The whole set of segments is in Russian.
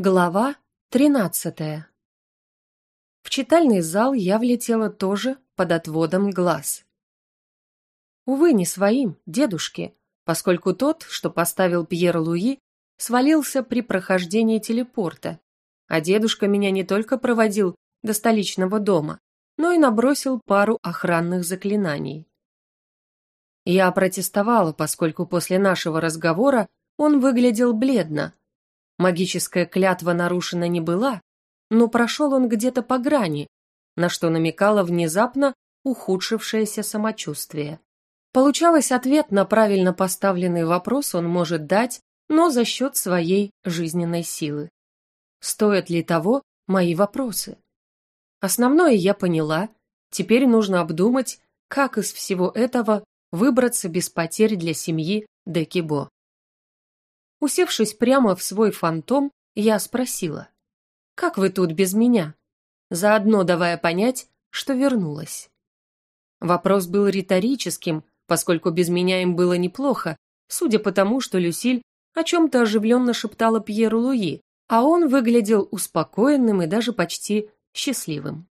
Глава тринадцатая. В читальный зал я влетела тоже под отводом глаз. Увы, не своим, дедушке, поскольку тот, что поставил Пьер Луи, свалился при прохождении телепорта, а дедушка меня не только проводил до столичного дома, но и набросил пару охранных заклинаний. Я протестовала, поскольку после нашего разговора он выглядел бледно, Магическая клятва нарушена не была, но прошел он где-то по грани, на что намекало внезапно ухудшившееся самочувствие. Получалось, ответ на правильно поставленный вопрос он может дать, но за счет своей жизненной силы. Стоят ли того мои вопросы? Основное я поняла, теперь нужно обдумать, как из всего этого выбраться без потерь для семьи Декибо. Усевшись прямо в свой фантом, я спросила, «Как вы тут без меня?» заодно давая понять, что вернулась. Вопрос был риторическим, поскольку без меня им было неплохо, судя по тому, что Люсиль о чем-то оживленно шептала Пьеру Луи, а он выглядел успокоенным и даже почти счастливым.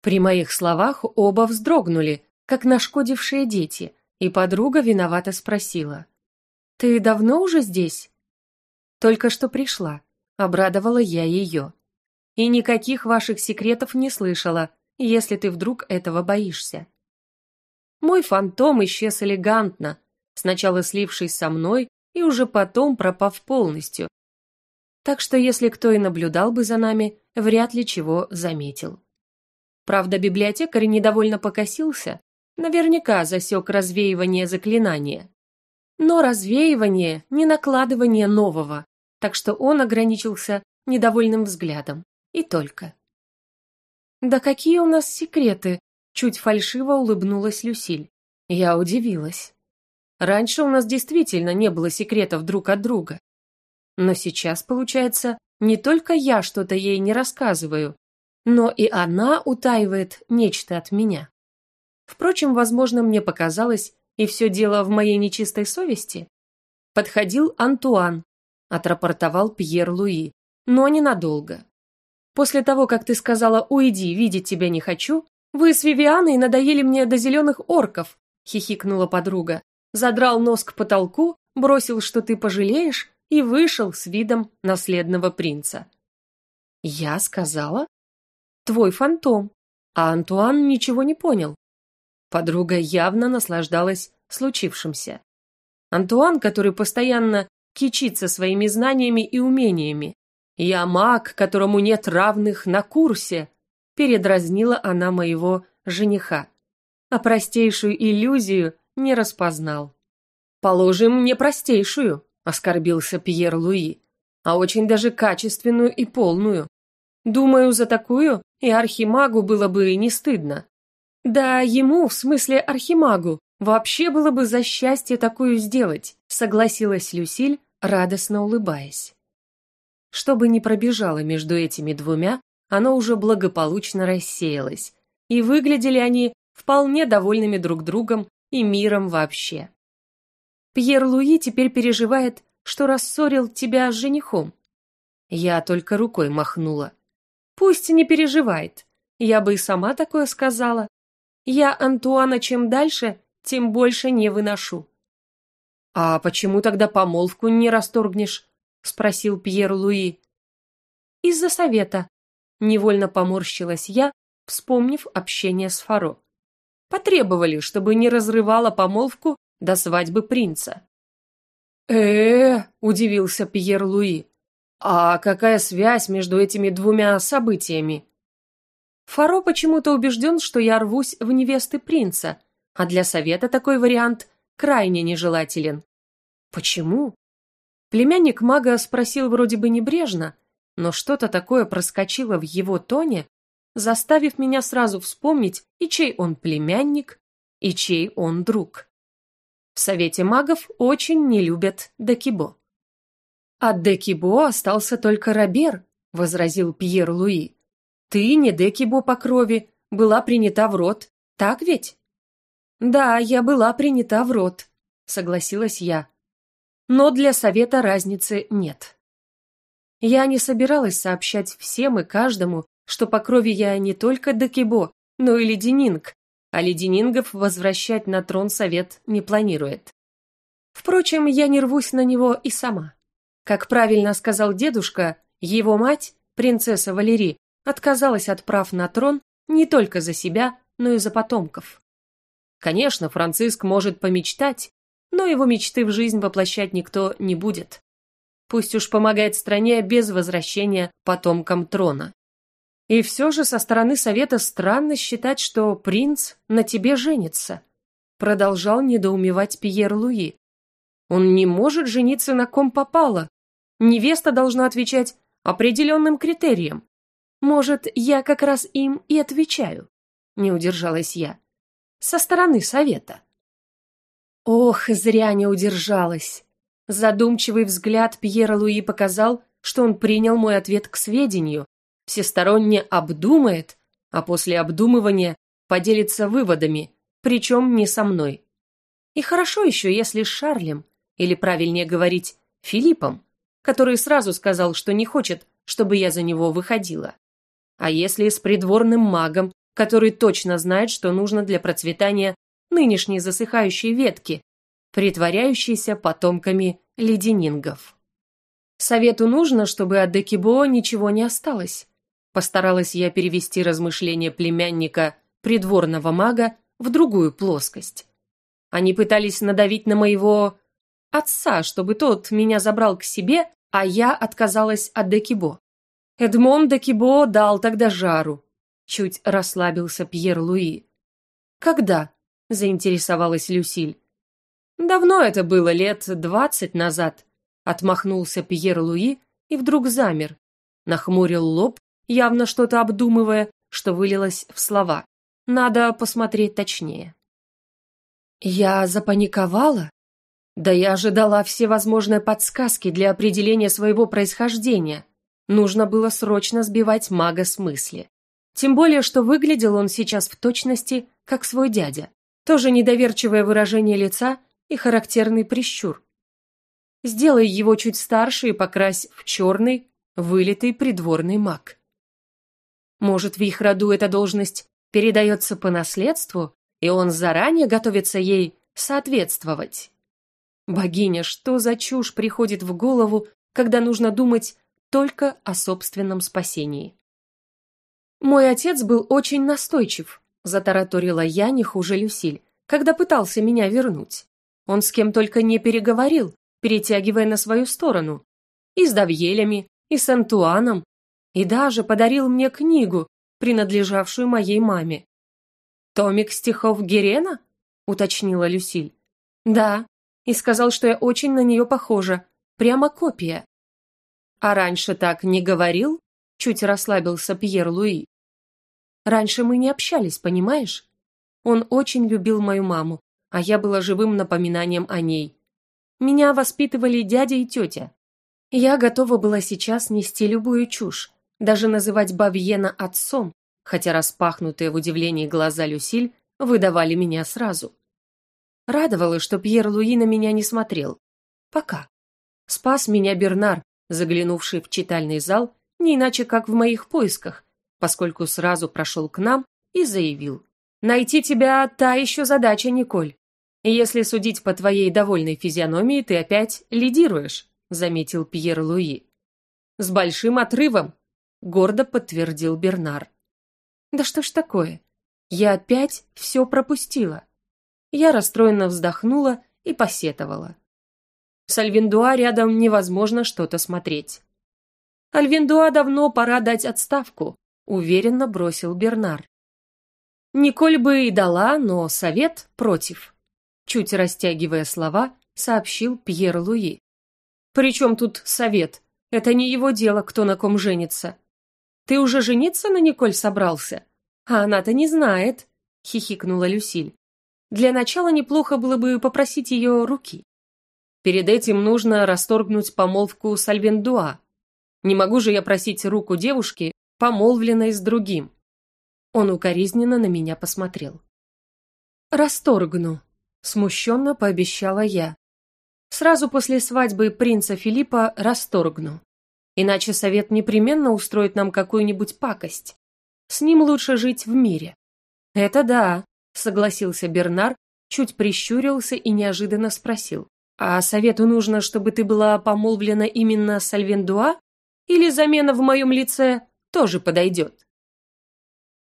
При моих словах оба вздрогнули, как нашкодившие дети, и подруга виновато спросила. «Ты давно уже здесь?» «Только что пришла», — обрадовала я ее. «И никаких ваших секретов не слышала, если ты вдруг этого боишься». Мой фантом исчез элегантно, сначала слившись со мной и уже потом пропав полностью. Так что если кто и наблюдал бы за нами, вряд ли чего заметил. Правда, библиотекарь недовольно покосился, наверняка засек развеивание заклинания но развеивание, не накладывание нового, так что он ограничился недовольным взглядом. И только. «Да какие у нас секреты?» Чуть фальшиво улыбнулась Люсиль. Я удивилась. Раньше у нас действительно не было секретов друг от друга. Но сейчас, получается, не только я что-то ей не рассказываю, но и она утаивает нечто от меня. Впрочем, возможно, мне показалось, и все дело в моей нечистой совести? Подходил Антуан, отрапортовал Пьер Луи, но ненадолго. После того, как ты сказала «Уйди, видеть тебя не хочу», вы с Вивианой надоели мне до зеленых орков, хихикнула подруга. Задрал нос к потолку, бросил, что ты пожалеешь, и вышел с видом наследного принца. Я сказала? Твой фантом. А Антуан ничего не понял. Подруга явно наслаждалась случившимся. Антуан, который постоянно кичится своими знаниями и умениями. «Я маг, которому нет равных на курсе», передразнила она моего жениха. А простейшую иллюзию не распознал. «Положим, не простейшую», — оскорбился Пьер Луи, «а очень даже качественную и полную. Думаю, за такую и архимагу было бы не стыдно. Да, ему, в смысле архимагу, вообще было бы за счастье такую сделать, согласилась Люсиль, радостно улыбаясь. Что бы ни пробежало между этими двумя, оно уже благополучно рассеялось, и выглядели они вполне довольными друг другом и миром вообще. Пьер Луи теперь переживает, что рассорил тебя с женихом. Я только рукой махнула. Пусть не переживает, я бы и сама такое сказала. Я Антуана чем дальше, тем больше не выношу. «А почему тогда помолвку не расторгнешь?» — спросил Пьер Луи. «Из-за совета», — невольно поморщилась я, вспомнив общение с Фаро. «Потребовали, чтобы не разрывала помолвку до свадьбы принца». «Э-э-э», удивился Пьер Луи. «А какая связь между этими двумя событиями?» Фаро почему-то убежден, что я рвусь в невесты принца, а для совета такой вариант крайне нежелателен. Почему? Племянник мага спросил вроде бы небрежно, но что-то такое проскочило в его тоне, заставив меня сразу вспомнить, и чей он племянник, и чей он друг. В Совете магов очень не любят Декибо. От Декибо остался только Робер, возразил Пьер Луи. Ты, не Декибо по крови, была принята в рот, так ведь? Да, я была принята в рот, согласилась я. Но для совета разницы нет. Я не собиралась сообщать всем и каждому, что по крови я не только Дакибо, но и леденинг, а леденингов возвращать на трон совет не планирует. Впрочем, я не рвусь на него и сама. Как правильно сказал дедушка, его мать, принцесса Валерий, отказалась от прав на трон не только за себя, но и за потомков. Конечно, Франциск может помечтать, но его мечты в жизнь воплощать никто не будет. Пусть уж помогает стране без возвращения потомкам трона. И все же со стороны совета странно считать, что принц на тебе женится. Продолжал недоумевать Пьер Луи. Он не может жениться на ком попало. Невеста должна отвечать определенным критериям. Может, я как раз им и отвечаю? Не удержалась я. Со стороны совета. Ох, зря не удержалась. Задумчивый взгляд Пьера Луи показал, что он принял мой ответ к сведению, всесторонне обдумает, а после обдумывания поделится выводами, причем не со мной. И хорошо еще, если с Шарлем, или правильнее говорить, Филиппом, который сразу сказал, что не хочет, чтобы я за него выходила. А если с придворным магом, который точно знает, что нужно для процветания нынешней засыхающей ветки, притворяющейся потомками леденингов. Совету нужно, чтобы от Декибо ничего не осталось. Постаралась я перевести размышления племянника придворного мага в другую плоскость. Они пытались надавить на моего отца, чтобы тот меня забрал к себе, а я отказалась от Декибо. Эдмон Декибо дал тогда жару. Чуть расслабился Пьер Луи. «Когда?» – заинтересовалась Люсиль. «Давно это было, лет двадцать назад», – отмахнулся Пьер Луи и вдруг замер. Нахмурил лоб явно что-то обдумывая, что вылилось в слова. Надо посмотреть точнее. Я запаниковала? Да я ожидала все возможные подсказки для определения своего происхождения. Нужно было срочно сбивать мага с мысли. Тем более, что выглядел он сейчас в точности, как свой дядя. Тоже недоверчивое выражение лица и характерный прищур. Сделай его чуть старше и покрась в черный, вылитый придворный маг. Может, в их роду эта должность передается по наследству, и он заранее готовится ей соответствовать? Богиня, что за чушь приходит в голову, когда нужно думать только о собственном спасении? Мой отец был очень настойчив, затараторила я не хуже Люсиль, когда пытался меня вернуть. Он с кем только не переговорил, перетягивая на свою сторону. И с Давьелями, и с Антуаном, и даже подарил мне книгу, принадлежавшую моей маме. «Томик стихов Герена?» — уточнила Люсиль. «Да, и сказал, что я очень на нее похожа, прямо копия». «А раньше так не говорил?» — чуть расслабился Пьер Луи. «Раньше мы не общались, понимаешь? Он очень любил мою маму, а я была живым напоминанием о ней. Меня воспитывали дядя и тетя. Я готова была сейчас нести любую чушь, даже называть Бавьена отцом, хотя распахнутые в удивлении глаза Люсиль выдавали меня сразу. Радовало, что Пьер Луи на меня не смотрел. Пока. Спас меня Бернар, заглянувший в читальный зал, не иначе как в моих поисках, поскольку сразу прошел к нам и заявил. «Найти тебя – та еще задача, Николь. Если судить по твоей довольной физиономии, ты опять лидируешь», – заметил Пьер Луи. «С большим отрывом», гордо подтвердил Бернар. Да что ж такое? Я опять все пропустила. Я расстроенно вздохнула и посетовала. С Альвиндуа рядом невозможно что-то смотреть. Альвиндуа давно пора дать отставку, уверенно бросил Бернар. Николь бы и дала, но совет против. Чуть растягивая слова, сообщил Пьер Луи. «Причем тут совет? Это не его дело, кто на ком женится. Ты уже жениться на Николь собрался? А она-то не знает, хихикнула Люсиль. Для начала неплохо было бы попросить ее руки. Перед этим нужно расторгнуть помолвку с Альвендуа. Не могу же я просить руку девушки, помолвленной с другим. Он укоризненно на меня посмотрел. «Расторгну», — смущенно пообещала я. «Сразу после свадьбы принца Филиппа расторгну. Иначе совет непременно устроит нам какую-нибудь пакость. С ним лучше жить в мире. Это да, согласился Бернар, чуть прищурился и неожиданно спросил. А совету нужно, чтобы ты была помолвлена именно с Альвендуа? Или замена в моем лице тоже подойдет?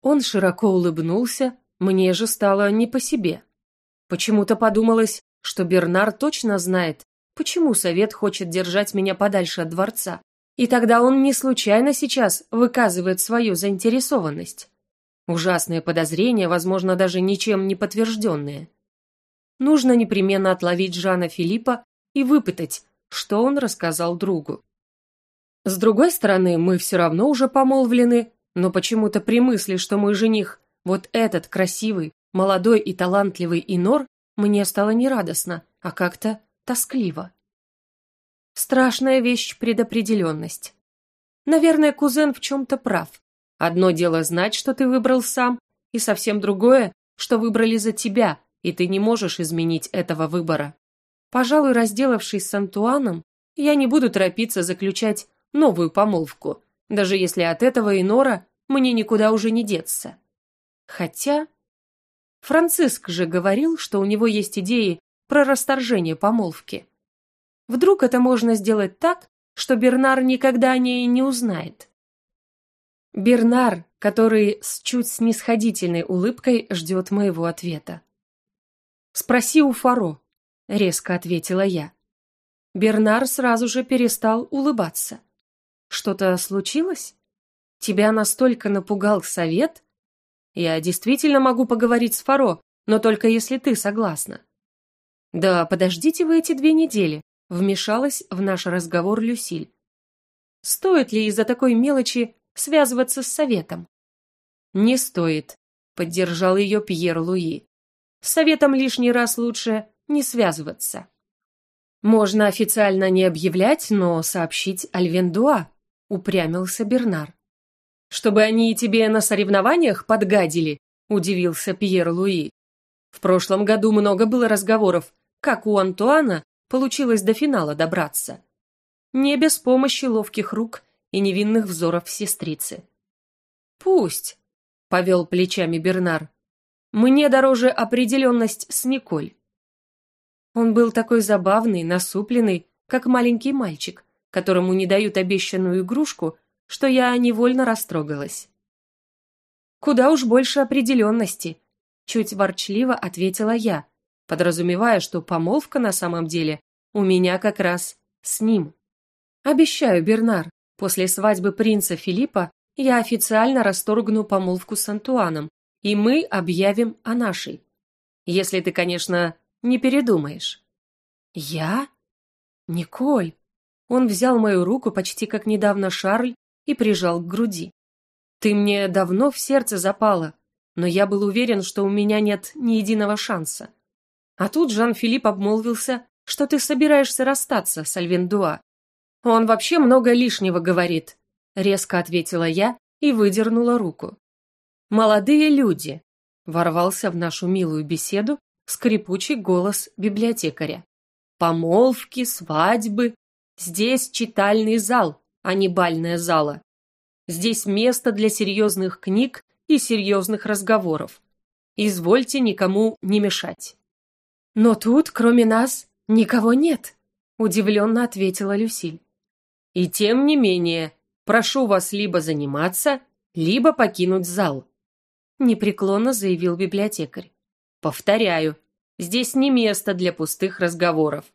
Он широко улыбнулся, мне же стало не по себе. Почему-то подумалось, что Бернар точно знает, почему совет хочет держать меня подальше от дворца. И тогда он не случайно сейчас выказывает свою заинтересованность. Ужасные подозрения, возможно, даже ничем не подтвержденные. Нужно непременно отловить Жана Филиппа и выпытать, что он рассказал другу. С другой стороны, мы все равно уже помолвлены, но почему-то при мысли, что мой жених, вот этот красивый, молодой и талантливый Инор, мне стало не радостно, а как-то тоскливо. Страшная вещь предопределенность. Наверное, кузен в чем-то прав. Одно дело знать, что ты выбрал сам, и совсем другое, что выбрали за тебя, и ты не можешь изменить этого выбора. Пожалуй, разделавшись с Антуаном, я не буду торопиться заключать новую помолвку, даже если от этого Инора мне никуда уже не деться. Хотя... Франциск же говорил, что у него есть идеи про расторжение помолвки. Вдруг это можно сделать так, что Бернар никогда о ней не узнает. Бернар, который с чуть снисходительной улыбкой ждет моего ответа. «Спроси у Фаро», — резко ответила я. Бернар сразу же перестал улыбаться. «Что-то случилось? Тебя настолько напугал совет? Я действительно могу поговорить с Фаро, но только если ты согласна». «Да подождите вы эти две недели», — вмешалась в наш разговор Люсиль. «Стоит ли из-за такой мелочи связываться с советом?» «Не стоит», — поддержал ее Пьер Луи. «С советом лишний раз лучше не связываться». «Можно официально не объявлять, но сообщить Альвендуа», — упрямился Бернар. «Чтобы они и тебе на соревнованиях подгадили», — удивился Пьер Луи. «В прошлом году много было разговоров, как у Антуана получилось до финала добраться. Не без помощи ловких рук и невинных взоров сестрицы. «Пусть», — повел плечами Бернар, — «мне дороже определенность с Николь». Он был такой забавный, насупленный, как маленький мальчик, которому не дают обещанную игрушку, что я невольно растрогалась. «Куда уж больше определенности», — чуть ворчливо ответила я, подразумевая, что помолвка на самом деле у меня как раз с ним. «Обещаю, Бернар, после свадьбы принца Филиппа я официально расторгну помолвку с Антуаном, и мы объявим о нашей. Если ты, конечно, не передумаешь». «Я? Николь?» Он взял мою руку почти как недавно Шарль и прижал к груди. «Ты мне давно в сердце запала, но я был уверен, что у меня нет ни единого шанса. А тут Жан-Филипп обмолвился, что ты собираешься расстаться с Альвендуа. Он вообще много лишнего говорит, резко ответила я и выдернула руку. Молодые люди, ворвался в нашу милую беседу скрипучий голос библиотекаря. Помолвки, свадьбы. Здесь читальный зал, а не бальная зала. Здесь место для серьезных книг и серьезных разговоров. Извольте никому не мешать. «Но тут, кроме нас, никого нет», — удивленно ответила Люсиль. «И тем не менее, прошу вас либо заниматься, либо покинуть зал», — непреклонно заявил библиотекарь. «Повторяю, здесь не место для пустых разговоров,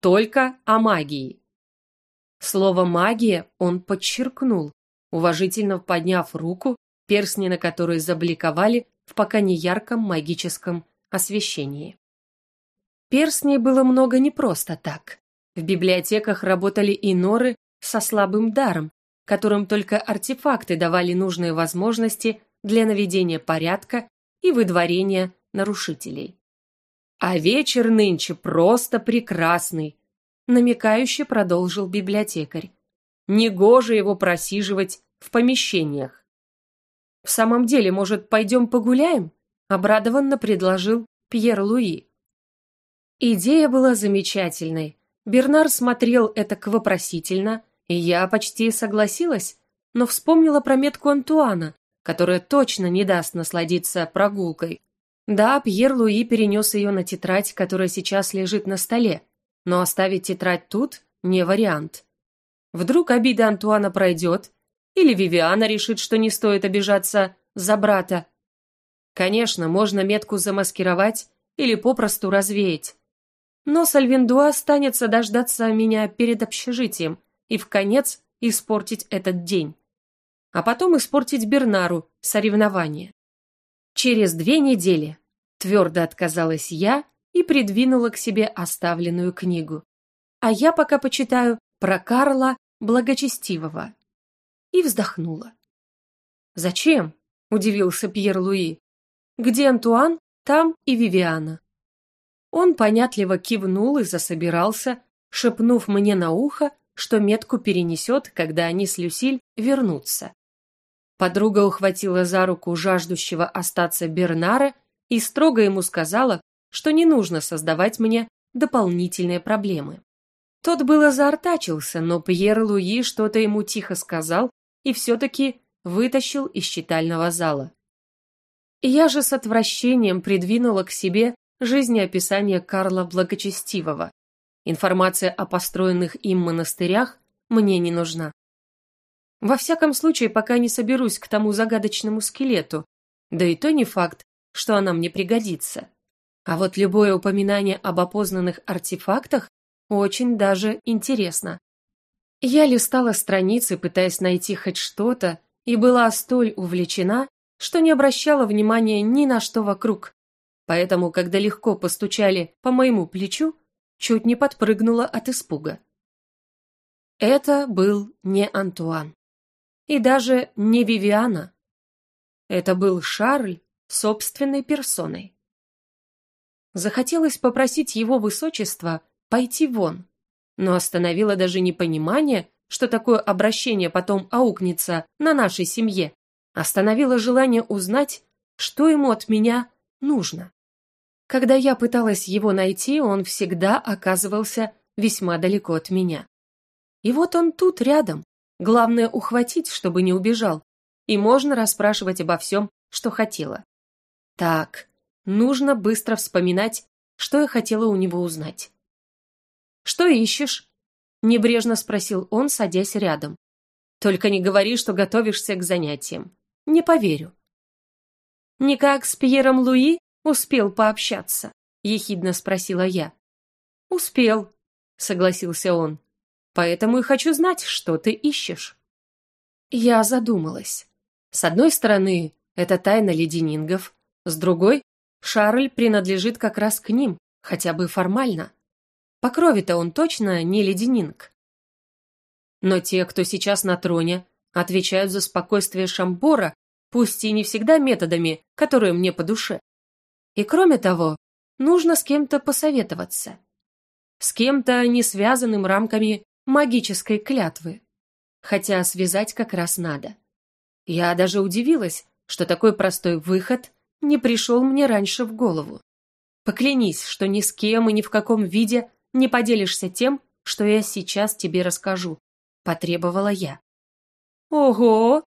только о магии». Слово «магия» он подчеркнул, уважительно подняв руку, перстни на которой забликовали в пока не ярком магическом освещении. Перстней было много не просто так. В библиотеках работали и норы со слабым даром, которым только артефакты давали нужные возможности для наведения порядка и выдворения нарушителей. «А вечер нынче просто прекрасный», — намекающе продолжил библиотекарь. «Негоже его просиживать в помещениях». «В самом деле, может, пойдем погуляем?» — обрадованно предложил Пьер Луи. Идея была замечательной. Бернар смотрел это вопросительно, И я почти согласилась, но вспомнила про метку Антуана, которая точно не даст насладиться прогулкой. Да, Пьер Луи перенес ее на тетрадь, которая сейчас лежит на столе, но оставить тетрадь тут не вариант. Вдруг обида Антуана пройдет, или Вивиана решит, что не стоит обижаться за брата. Конечно, можно метку замаскировать или попросту развеять. Но Сальвиндуа останется дождаться меня перед общежитием и в конец испортить этот день. А потом испортить Бернару соревнование. Через две недели твердо отказалась я и придвинула к себе оставленную книгу. А я пока почитаю про Карла Благочестивого. И вздохнула. «Зачем?» – удивился Пьер Луи. «Где Антуан, там и Вивиана». Он понятливо кивнул и засобирался, шепнув мне на ухо, что метку перенесет, когда они с Люсиль вернутся. Подруга ухватила за руку жаждущего остаться Бернара и строго ему сказала, что не нужно создавать мне дополнительные проблемы. Тот было заортачился, но Пьер Луи что-то ему тихо сказал и все-таки вытащил из читального зала. Я же с отвращением придвинула к себе жизнеописание Карла Благочестивого. Информация о построенных им монастырях мне не нужна. Во всяком случае, пока не соберусь к тому загадочному скелету, да и то не факт, что она мне пригодится. А вот любое упоминание об опознанных артефактах очень даже интересно. Я листала страницы, пытаясь найти хоть что-то, и была столь увлечена, что не обращала внимания ни на что вокруг. Поэтому, когда легко постучали по моему плечу, чуть не подпрыгнула от испуга. Это был не Антуан. И даже не Вивиана. Это был Шарль собственной персоной. Захотелось попросить его высочество пойти вон, но остановило даже не понимание, что такое обращение потом аукнется на нашей семье, остановило желание узнать, что ему от меня нужно. Когда я пыталась его найти, он всегда оказывался весьма далеко от меня. И вот он тут, рядом. Главное ухватить, чтобы не убежал. И можно расспрашивать обо всем, что хотела. Так, нужно быстро вспоминать, что я хотела у него узнать. «Что ищешь?» – небрежно спросил он, садясь рядом. «Только не говори, что готовишься к занятиям. Не поверю». «Никак с Пьером Луи успел пообщаться?» – ехидно спросила я. «Успел», – согласился он. «Поэтому и хочу знать, что ты ищешь». Я задумалась. С одной стороны, это тайна леденингов, с другой, Шарль принадлежит как раз к ним, хотя бы формально. По крови-то он точно не леденинг. Но те, кто сейчас на троне, отвечают за спокойствие Шамбора, пусть и не всегда методами, которые мне по душе. И кроме того, нужно с кем-то посоветоваться. С кем-то, не связанным рамками магической клятвы. Хотя связать как раз надо. Я даже удивилась, что такой простой выход не пришел мне раньше в голову. Поклянись, что ни с кем и ни в каком виде не поделишься тем, что я сейчас тебе расскажу», – потребовала я. «Ого!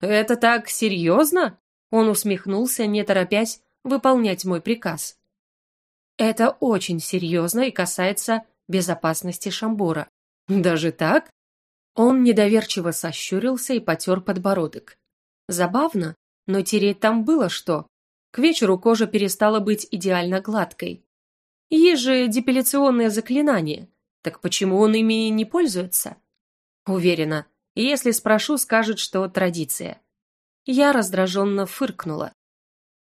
Это так серьезно?» Он усмехнулся, не торопясь выполнять мой приказ. «Это очень серьезно и касается безопасности Шамбора. Даже так?» Он недоверчиво сощурился и потер подбородок. Забавно, но тереть там было что. К вечеру кожа перестала быть идеально гладкой. Есть же депиляционные заклинания. Так почему он ими не пользуется? Уверена, если спрошу, скажет, что традиция. Я раздраженно фыркнула.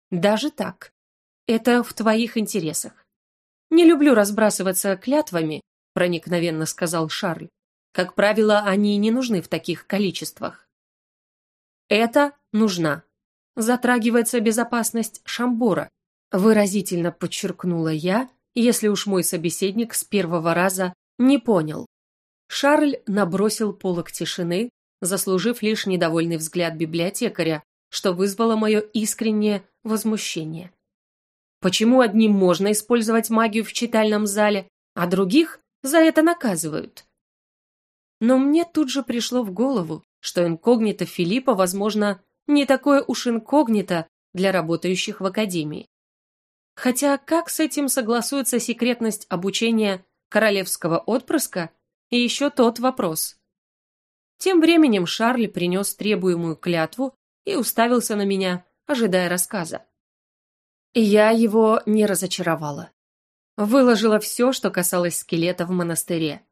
Даже так. Это в твоих интересах. Не люблю разбрасываться клятвами, проникновенно сказал Шарль. Как правило, они не нужны в таких количествах. Это нужна. Затрагивается безопасность Шамбора, выразительно подчеркнула я, если уж мой собеседник с первого раза не понял. Шарль набросил полок тишины, заслужив лишь недовольный взгляд библиотекаря, что вызвало мое искреннее возмущение. Почему одним можно использовать магию в читальном зале, а других за это наказывают? Но мне тут же пришло в голову, что инкогнито Филиппа, возможно, не такое уж инкогнито для работающих в академии. Хотя как с этим согласуется секретность обучения королевского отпрыска, и еще тот вопрос. Тем временем Шарль принес требуемую клятву и уставился на меня, ожидая рассказа. Я его не разочаровала. Выложила все, что касалось скелета в монастыре.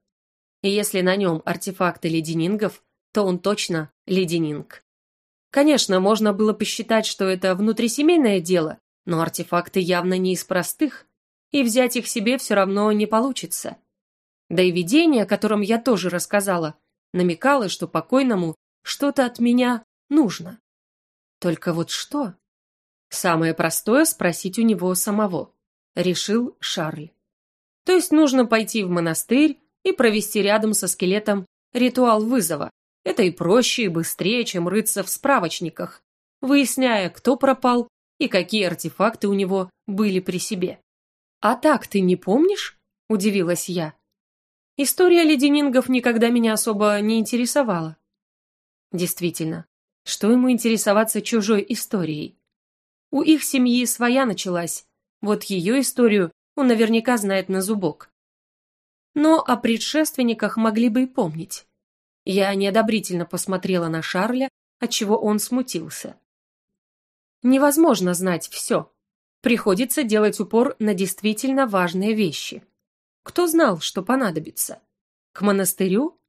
И если на нем артефакты леденингов, то он точно леденинг. Конечно, можно было посчитать, что это внутрисемейное дело, но артефакты явно не из простых, и взять их себе все равно не получится. Да и видение, о котором я тоже рассказала, намекало, что покойному что-то от меня нужно. Только вот что? Самое простое спросить у него самого, решил Шарль. То есть нужно пойти в монастырь и провести рядом со скелетом ритуал вызова. Это и проще, и быстрее, чем рыться в справочниках, выясняя, кто пропал и какие артефакты у него были при себе. «А так ты не помнишь?» – удивилась я. История леденингов никогда меня особо не интересовала. Действительно, что ему интересоваться чужой историей? У их семьи своя началась, вот ее историю он наверняка знает на зубок. Но о предшественниках могли бы и помнить. Я неодобрительно посмотрела на Шарля, отчего он смутился. Невозможно знать все. Приходится делать упор на действительно важные вещи. Кто знал, что понадобится? К монастырю?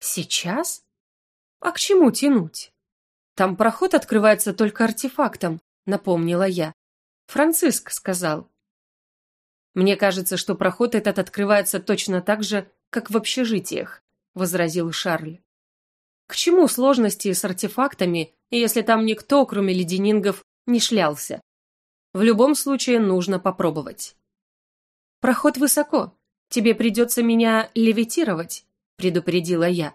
Сейчас? А к чему тянуть? Там проход открывается только артефактом, напомнила я. Франциск сказал. Мне кажется, что проход этот открывается точно так же, как в общежитиях, возразил Шарль. К чему сложности с артефактами, если там никто, кроме леденингов, не шлялся? В любом случае нужно попробовать. Проход высоко. Тебе придется меня левитировать, предупредила я.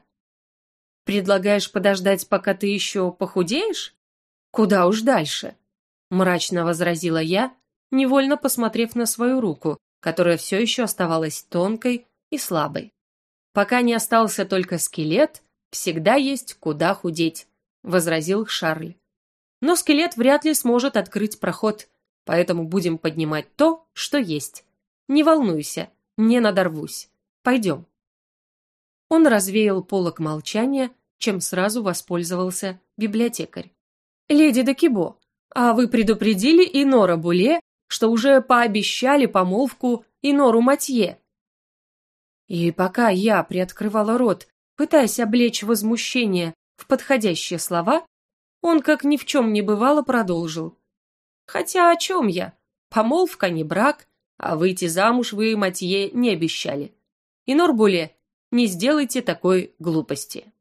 Предлагаешь подождать, пока ты еще похудеешь? Куда уж дальше мрачно возразила я, невольно посмотрев на свою руку, которая все еще оставалась тонкой и слабой. Пока не остался только скелет, всегда есть куда худеть, возразил Шарль. Но скелет вряд ли сможет открыть проход, поэтому будем поднимать то, что есть. Не волнуйся, не надорвусь. Пойдем. Он развеял полок молчания, чем сразу воспользовался библиотекарь. «Леди Декибо, а вы предупредили Инора Буле, что уже пообещали помолвку Инору Матье. И пока я приоткрывала рот, пытаясь облечь возмущение в подходящие слова, он, как ни в чем не бывало, продолжил. Хотя о чем я? Помолвка не брак, а выйти замуж вы, Матье, не обещали. Инор Буле, не сделайте такой глупости.